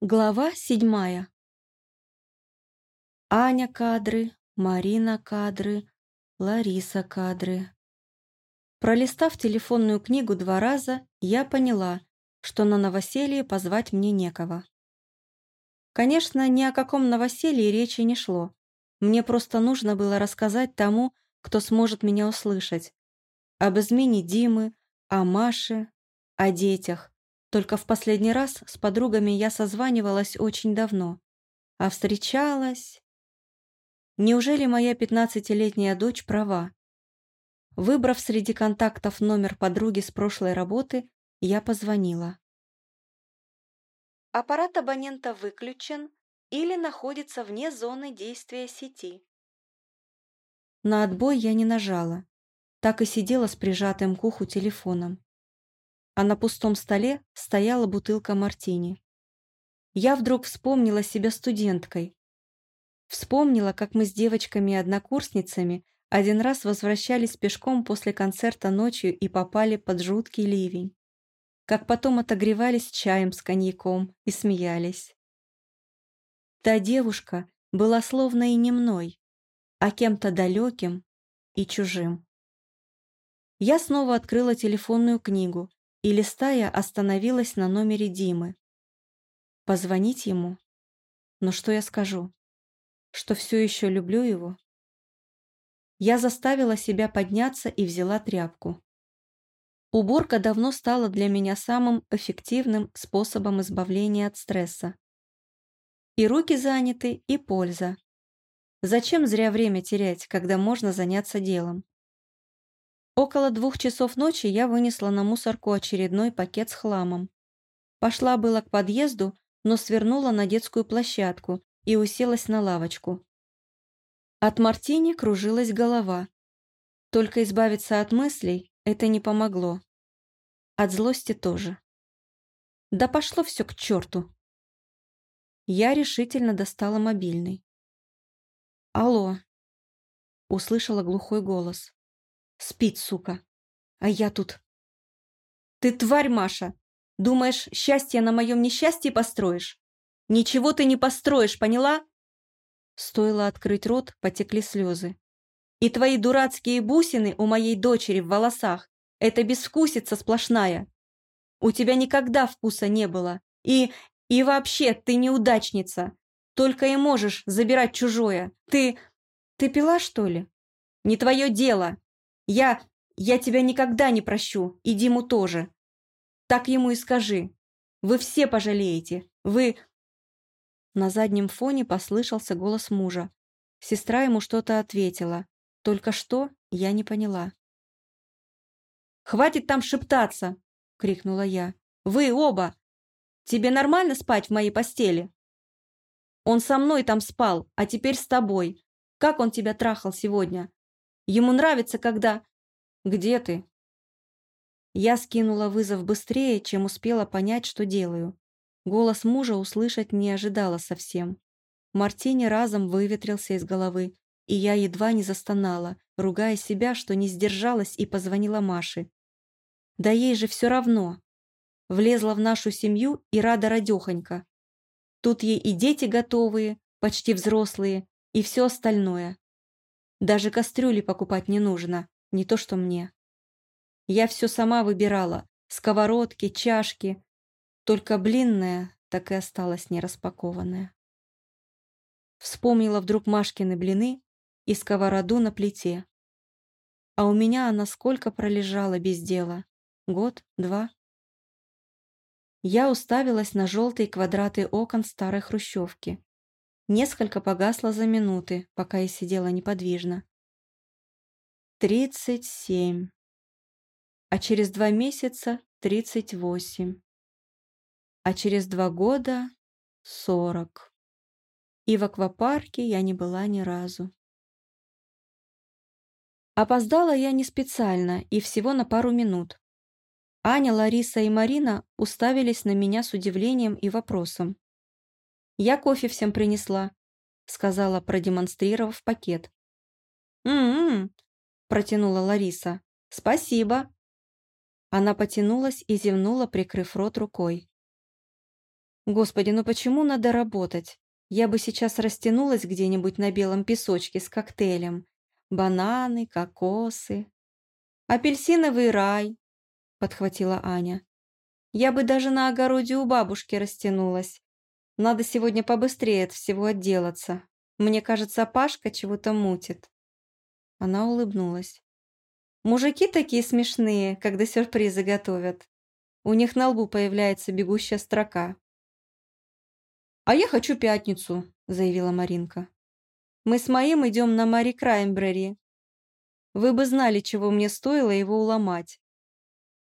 Глава седьмая. Аня кадры, Марина кадры, Лариса кадры. Пролистав телефонную книгу два раза, я поняла, что на новоселье позвать мне некого. Конечно, ни о каком новоселье речи не шло. Мне просто нужно было рассказать тому, кто сможет меня услышать. Об измене Димы, о Маше, о детях. Только в последний раз с подругами я созванивалась очень давно. А встречалась... Неужели моя пятнадцатилетняя дочь права? Выбрав среди контактов номер подруги с прошлой работы, я позвонила. Аппарат абонента выключен или находится вне зоны действия сети. На отбой я не нажала. Так и сидела с прижатым к уху телефоном а на пустом столе стояла бутылка мартини. Я вдруг вспомнила себя студенткой. Вспомнила, как мы с девочками-однокурсницами один раз возвращались пешком после концерта ночью и попали под жуткий ливень. Как потом отогревались чаем с коньяком и смеялись. Та девушка была словно и не мной, а кем-то далеким и чужим. Я снова открыла телефонную книгу и, листая, остановилась на номере Димы. Позвонить ему? Но что я скажу? Что все еще люблю его? Я заставила себя подняться и взяла тряпку. Уборка давно стала для меня самым эффективным способом избавления от стресса. И руки заняты, и польза. Зачем зря время терять, когда можно заняться делом? Около двух часов ночи я вынесла на мусорку очередной пакет с хламом. Пошла было к подъезду, но свернула на детскую площадку и уселась на лавочку. От мартини кружилась голова. Только избавиться от мыслей это не помогло. От злости тоже. Да пошло все к черту. Я решительно достала мобильный. «Алло!» — услышала глухой голос. Спит, сука. А я тут... Ты тварь, Маша. Думаешь, счастье на моем несчастье построишь? Ничего ты не построишь, поняла? Стоило открыть рот, потекли слезы. И твои дурацкие бусины у моей дочери в волосах — это безвкусица сплошная. У тебя никогда вкуса не было. И... и вообще, ты неудачница. Только и можешь забирать чужое. Ты... ты пила, что ли? Не твое дело. Я... я тебя никогда не прощу, и Диму тоже. Так ему и скажи. Вы все пожалеете. Вы...» На заднем фоне послышался голос мужа. Сестра ему что-то ответила. Только что я не поняла. «Хватит там шептаться!» — крикнула я. «Вы оба! Тебе нормально спать в моей постели?» «Он со мной там спал, а теперь с тобой. Как он тебя трахал сегодня? Ему нравится, когда... Где ты?» Я скинула вызов быстрее, чем успела понять, что делаю. Голос мужа услышать не ожидала совсем. Мартини разом выветрился из головы, и я едва не застонала, ругая себя, что не сдержалась и позвонила Маше. Да ей же все равно. Влезла в нашу семью и рада радехонька. Тут ей и дети готовые, почти взрослые, и все остальное. Даже кастрюли покупать не нужно, не то что мне. Я все сама выбирала, сковородки, чашки, только блинная так и осталась нераспакованная. Вспомнила вдруг Машкины блины и сковороду на плите. А у меня она сколько пролежала без дела? Год? Два? Я уставилась на желтые квадраты окон старой хрущевки. Несколько погасло за минуты, пока я сидела неподвижно. Тридцать семь. А через два месяца тридцать восемь. А через два года сорок. И в аквапарке я не была ни разу. Опоздала я не специально и всего на пару минут. Аня, Лариса и Марина уставились на меня с удивлением и вопросом. «Я кофе всем принесла», — сказала, продемонстрировав пакет. «М-м-м», протянула Лариса. «Спасибо». Она потянулась и зевнула, прикрыв рот рукой. Господи, ну почему надо работать? Я бы сейчас растянулась где-нибудь на белом песочке с коктейлем. Бананы, кокосы. Апельсиновый рай, подхватила Аня. Я бы даже на огороде у бабушки растянулась. Надо сегодня побыстрее от всего отделаться. Мне кажется, Пашка чего-то мутит. Она улыбнулась. Мужики такие смешные, когда сюрпризы готовят. У них на лбу появляется бегущая строка. «А я хочу пятницу», — заявила Маринка. «Мы с моим идем на Мари Краймбрери. Вы бы знали, чего мне стоило его уломать».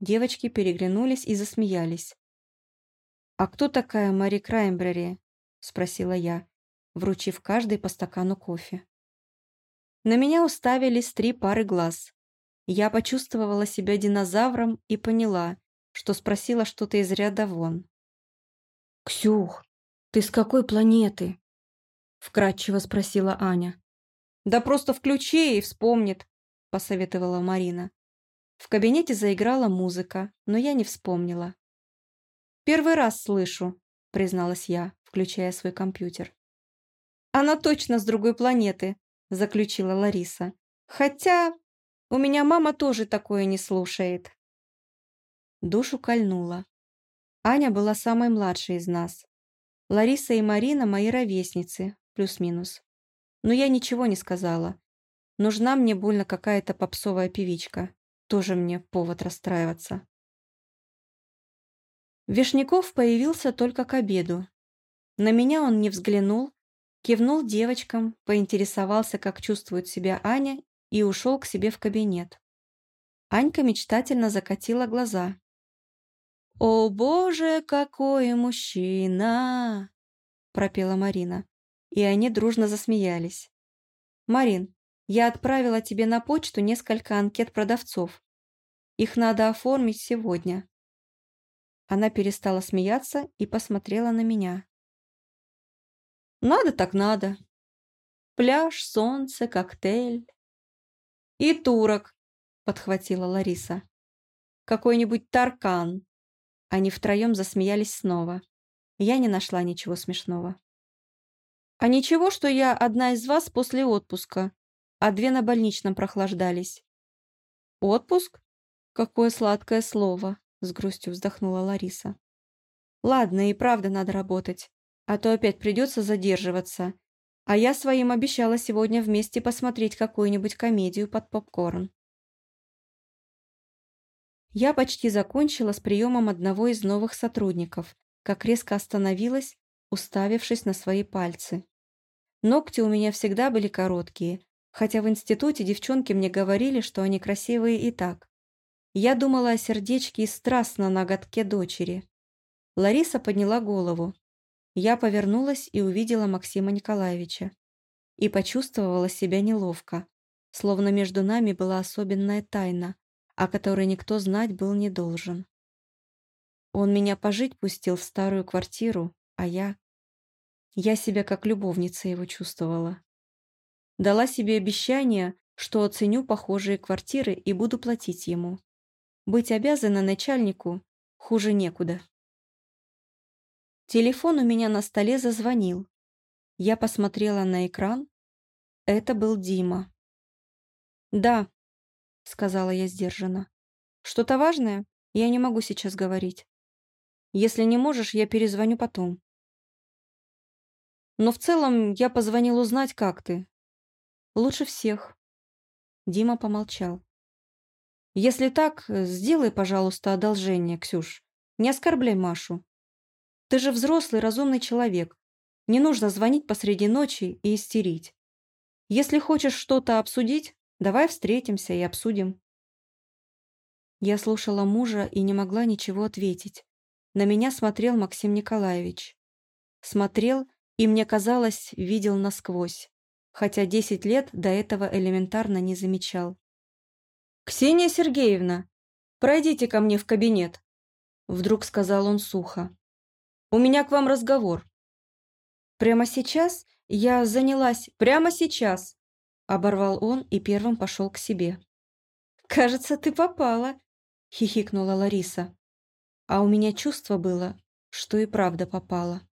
Девочки переглянулись и засмеялись. «А кто такая Мари Краймбрери?» — спросила я, вручив каждой по стакану кофе. На меня уставились три пары глаз. Я почувствовала себя динозавром и поняла, что спросила что-то из ряда вон. «Ксюх, ты с какой планеты?» Вкратчиво спросила Аня. «Да просто включи и вспомнит», посоветовала Марина. В кабинете заиграла музыка, но я не вспомнила. «Первый раз слышу», призналась я, включая свой компьютер. «Она точно с другой планеты», заключила Лариса. «Хотя у меня мама тоже такое не слушает». Душу кольнула. Аня была самой младшей из нас. Лариса и Марина мои ровесницы, плюс-минус. Но я ничего не сказала. Нужна мне больно какая-то попсовая певичка. Тоже мне повод расстраиваться. Вишняков появился только к обеду. На меня он не взглянул, кивнул девочкам, поинтересовался, как чувствует себя Аня, и ушел к себе в кабинет. Анька мечтательно закатила глаза. «О боже, какой мужчина!» пропела Марина, и они дружно засмеялись. «Марин, я отправила тебе на почту несколько анкет продавцов. Их надо оформить сегодня». Она перестала смеяться и посмотрела на меня. «Надо так надо. Пляж, солнце, коктейль». «И турок», — подхватила Лариса. «Какой-нибудь таркан, они втроем засмеялись снова. Я не нашла ничего смешного. «А ничего, что я одна из вас после отпуска, а две на больничном прохлаждались?» «Отпуск? Какое сладкое слово!» — с грустью вздохнула Лариса. «Ладно, и правда надо работать, а то опять придется задерживаться. А я своим обещала сегодня вместе посмотреть какую-нибудь комедию под попкорн». Я почти закончила с приемом одного из новых сотрудников, как резко остановилась, уставившись на свои пальцы. Ногти у меня всегда были короткие, хотя в институте девчонки мне говорили, что они красивые и так. Я думала о сердечке и страстно на ноготке дочери. Лариса подняла голову. Я повернулась и увидела Максима Николаевича. И почувствовала себя неловко, словно между нами была особенная тайна, о которой никто знать был не должен. Он меня пожить пустил в старую квартиру, а я... Я себя как любовница его чувствовала. Дала себе обещание, что оценю похожие квартиры и буду платить ему. Быть обязана начальнику хуже некуда. Телефон у меня на столе зазвонил. Я посмотрела на экран. Это был Дима. «Да», сказала я сдержанно. «Что-то важное? Я не могу сейчас говорить. Если не можешь, я перезвоню потом». «Но в целом я позвонил узнать, как ты. Лучше всех». Дима помолчал. «Если так, сделай, пожалуйста, одолжение, Ксюш. Не оскорбляй Машу. Ты же взрослый, разумный человек. Не нужно звонить посреди ночи и истерить. Если хочешь что-то обсудить, Давай встретимся и обсудим». Я слушала мужа и не могла ничего ответить. На меня смотрел Максим Николаевич. Смотрел и, мне казалось, видел насквозь, хотя десять лет до этого элементарно не замечал. «Ксения Сергеевна, пройдите ко мне в кабинет», — вдруг сказал он сухо. «У меня к вам разговор». «Прямо сейчас я занялась, прямо сейчас!» Оборвал он и первым пошел к себе. «Кажется, ты попала», — хихикнула Лариса. А у меня чувство было, что и правда попала.